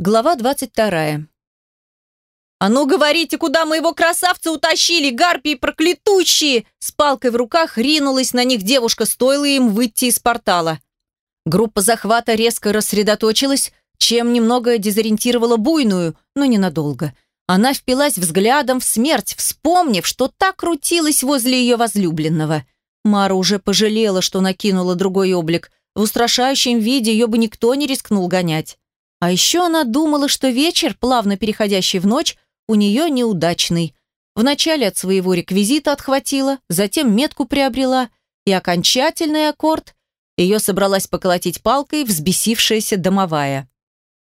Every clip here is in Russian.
Глава 22. «А ну говорите, куда моего красавца утащили, гарпии проклятущие!» С палкой в руках ринулась на них девушка, стоило им выйти из портала. Группа захвата резко рассредоточилась, чем немного дезориентировала буйную, но ненадолго. Она впилась взглядом в смерть, вспомнив, что так крутилась возле ее возлюбленного. Мара уже пожалела, что накинула другой облик. В устрашающем виде ее бы никто не рискнул гонять. А еще она думала, что вечер, плавно переходящий в ночь, у нее неудачный. Вначале от своего реквизита отхватила, затем метку приобрела, и окончательный аккорд ее собралась поколотить палкой взбесившаяся домовая.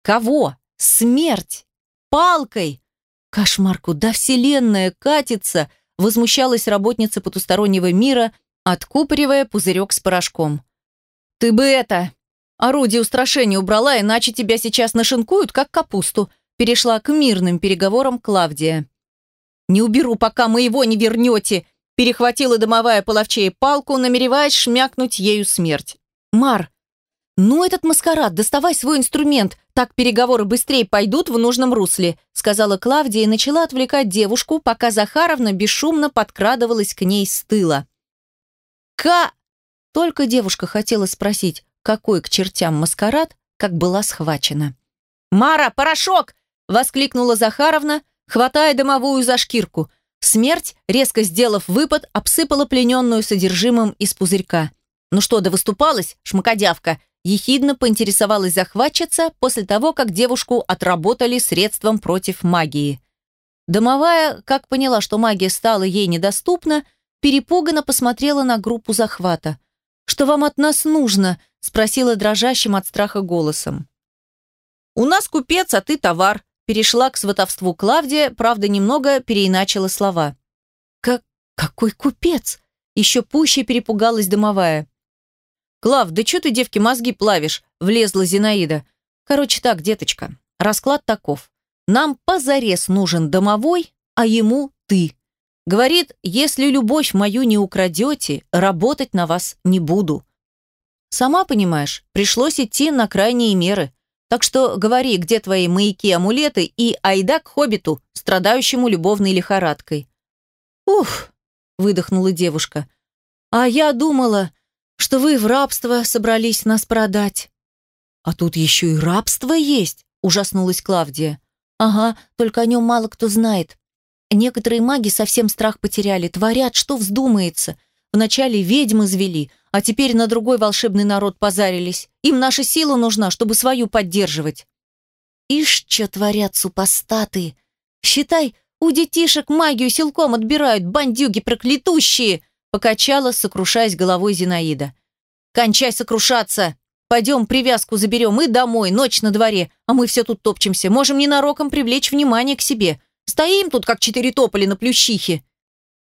Кого? Смерть! Палкой! Кошмар, куда вселенная катится? Возмущалась работница потустороннего мира, откупоривая пузырек с порошком. «Ты бы это, Орудие устрашения убрала, иначе тебя сейчас нашинкуют, как капусту. Перешла к мирным переговорам Клавдия. «Не уберу, пока мы его не вернете!» Перехватила домовая половчей палку, намереваясь шмякнуть ею смерть. «Мар, ну этот маскарад, доставай свой инструмент, так переговоры быстрее пойдут в нужном русле», сказала Клавдия и начала отвлекать девушку, пока Захаровна бесшумно подкрадывалась к ней с тыла. «Ка...» Только девушка хотела спросить, какой к чертям маскарад, как была схвачена. «Мара, порошок!» – воскликнула Захаровна, хватая домовую за шкирку. Смерть, резко сделав выпад, обсыпала плененную содержимым из пузырька. «Ну что, да выступалась, шмакодявка?» Ехидно поинтересовалась захватчица после того, как девушку отработали средством против магии. Домовая, как поняла, что магия стала ей недоступна, перепуганно посмотрела на группу захвата. «Что вам от нас нужно?» – спросила дрожащим от страха голосом. «У нас купец, а ты товар», – перешла к сватовству Клавдия, правда, немного переиначила слова. «Как... какой купец?» – еще пуще перепугалась домовая. «Клав, да что ты, девки, мозги плавишь?» – влезла Зинаида. «Короче так, деточка, расклад таков. Нам позарез нужен домовой, а ему ты. Говорит, если любовь мою не украдете, работать на вас не буду. Сама понимаешь, пришлось идти на крайние меры. Так что говори, где твои маяки-амулеты и айда к хоббиту, страдающему любовной лихорадкой. Ух, выдохнула девушка. А я думала, что вы в рабство собрались нас продать. А тут еще и рабство есть, ужаснулась Клавдия. Ага, только о нем мало кто знает. Некоторые маги совсем страх потеряли, творят, что вздумается. Вначале ведьмы звели, а теперь на другой волшебный народ позарились. Им наша сила нужна, чтобы свою поддерживать. Ишь, что творят супостаты. Считай, у детишек магию силком отбирают, бандюги проклятущие, покачала, сокрушаясь головой Зинаида. Кончай сокрушаться. Пойдем привязку заберем и домой, ночь на дворе, а мы все тут топчемся. Можем ненароком привлечь внимание к себе. Стоим тут, как четыре тополи на плющихе.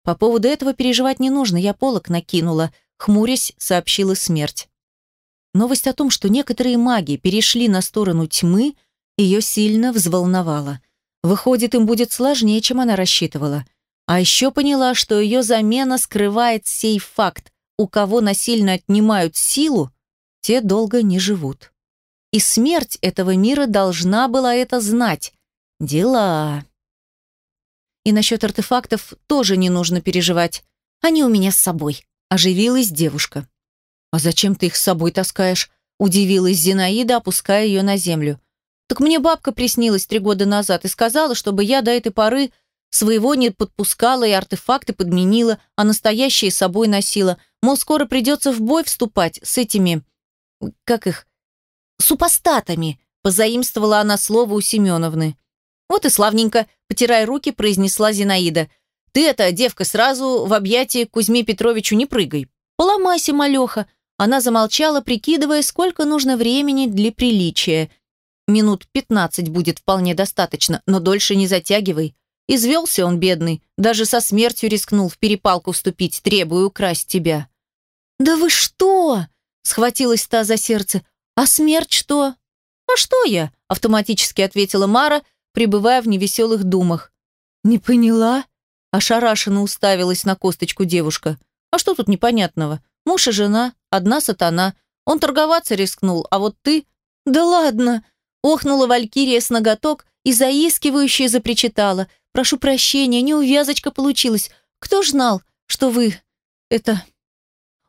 По поводу этого переживать не нужно, я полок накинула, хмурясь, сообщила смерть. Новость о том, что некоторые маги перешли на сторону тьмы, ее сильно взволновала. Выходит, им будет сложнее, чем она рассчитывала. А еще поняла, что ее замена скрывает сей факт. У кого насильно отнимают силу, те долго не живут. И смерть этого мира должна была это знать. Дела. И насчет артефактов тоже не нужно переживать. Они у меня с собой», – оживилась девушка. «А зачем ты их с собой таскаешь?» – удивилась Зинаида, опуская ее на землю. «Так мне бабка приснилась три года назад и сказала, чтобы я до этой поры своего не подпускала и артефакты подменила, а настоящие с собой носила. Мол, скоро придется в бой вступать с этими... как их... супостатами», – позаимствовала она слово у Семеновны. «Вот и славненько», – потирая руки, произнесла Зинаида. «Ты эта девка сразу в объятия к Кузьме Петровичу не прыгай. Поломайся, малеха». Она замолчала, прикидывая, сколько нужно времени для приличия. Минут пятнадцать будет вполне достаточно, но дольше не затягивай. Извелся он, бедный, даже со смертью рискнул в перепалку вступить, требуя украсть тебя. «Да вы что?» – схватилась та за сердце. «А смерть что?» «А что я?» – автоматически ответила Мара, пребывая в невеселых думах. «Не поняла?» – ошарашенно уставилась на косточку девушка. «А что тут непонятного? Муж и жена, одна сатана. Он торговаться рискнул, а вот ты...» «Да ладно!» Охнула Валькирия с ноготок и заискивающе запричитала. «Прошу прощения, неувязочка получилась. Кто ж знал, что вы... это...»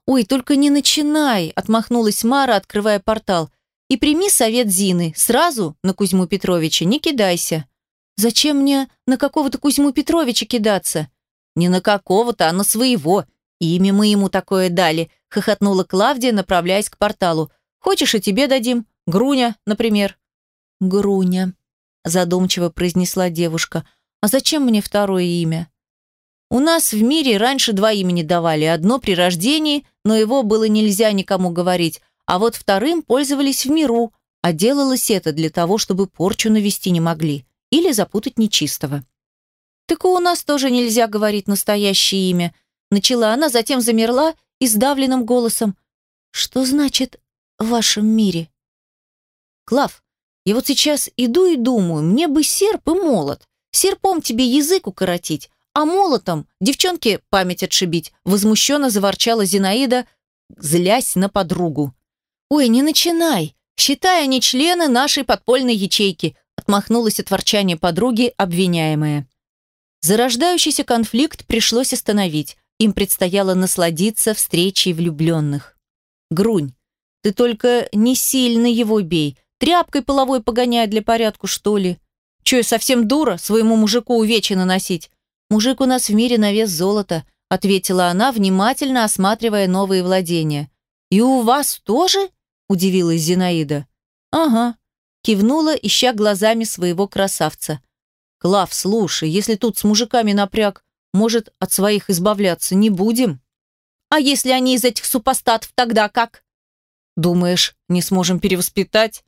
«Ой, только не начинай!» – отмахнулась Мара, открывая портал. «И прими совет Зины. Сразу на Кузьму Петровича не кидайся». «Зачем мне на какого-то Кузьму Петровича кидаться?» «Не на какого-то, а на своего. Имя мы ему такое дали», – хохотнула Клавдия, направляясь к порталу. «Хочешь, и тебе дадим. Груня, например». «Груня», – задумчиво произнесла девушка. «А зачем мне второе имя?» «У нас в мире раньше два имени давали. Одно при рождении, но его было нельзя никому говорить, а вот вторым пользовались в миру, а делалось это для того, чтобы порчу навести не могли или запутать нечистого». «Так у нас тоже нельзя говорить настоящее имя», – начала она, затем замерла и сдавленным голосом. «Что значит «в вашем мире»?» «Клав, я вот сейчас иду и думаю, мне бы серп и молот. Серпом тебе язык укоротить, а молотом девчонке память отшибить», возмущенно заворчала Зинаида, злясь на подругу. «Ой, не начинай. Считай, они члены нашей подпольной ячейки», отмахнулась от ворчания подруги, обвиняемая. Зарождающийся конфликт пришлось остановить. Им предстояло насладиться встречей влюбленных. «Грунь, ты только не сильно его бей. Тряпкой половой погоняй для порядку, что ли? Че, я совсем дура своему мужику увечья наносить? Мужик у нас в мире на вес золота», ответила она, внимательно осматривая новые владения. «И у вас тоже?» – удивилась Зинаида. «Ага», – кивнула, ища глазами своего красавца. «Клав, слушай, если тут с мужиками напряг, может, от своих избавляться не будем?» «А если они из этих супостатов, тогда как?» «Думаешь, не сможем перевоспитать?»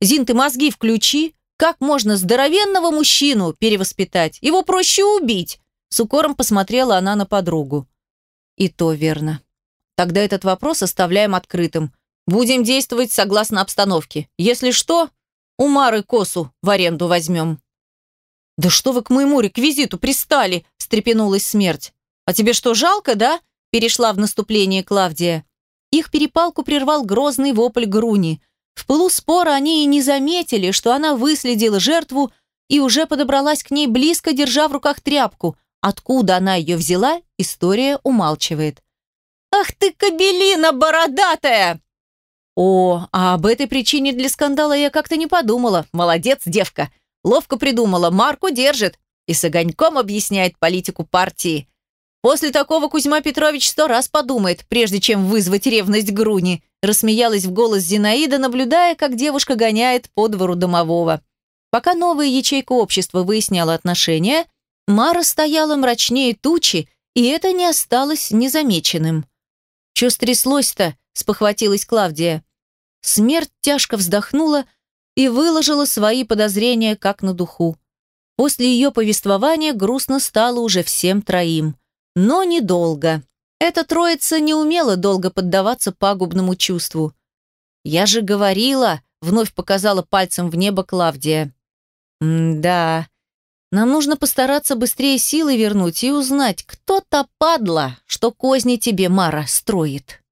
«Зин, ты мозги включи. Как можно здоровенного мужчину перевоспитать? Его проще убить!» С укором посмотрела она на подругу. «И то верно. Тогда этот вопрос оставляем открытым. Будем действовать согласно обстановке. Если что, у Мары косу в аренду возьмем». «Да что вы к моему реквизиту пристали?» – встрепенулась смерть. «А тебе что, жалко, да?» – перешла в наступление Клавдия. Их перепалку прервал грозный вопль Груни – в пылу спора они и не заметили, что она выследила жертву и уже подобралась к ней близко, держа в руках тряпку. Откуда она ее взяла, история умалчивает. «Ах ты, кабелина бородатая!» «О, а об этой причине для скандала я как-то не подумала. Молодец, девка. Ловко придумала, марку держит и с огоньком объясняет политику партии. После такого Кузьма Петрович сто раз подумает, прежде чем вызвать ревность Груни. Рассмеялась в голос Зинаида, наблюдая, как девушка гоняет по двору домового. Пока новая ячейка общества выясняла отношения, Мара стояла мрачнее тучи, и это не осталось незамеченным. «Чё стряслось-то?» – спохватилась Клавдия. Смерть тяжко вздохнула и выложила свои подозрения как на духу. После ее повествования грустно стало уже всем троим – но недолго. Эта троица не умела долго поддаваться пагубному чувству. «Я же говорила», — вновь показала пальцем в небо Клавдия. «Да, нам нужно постараться быстрее силы вернуть и узнать, кто та падла, что козни тебе Мара строит».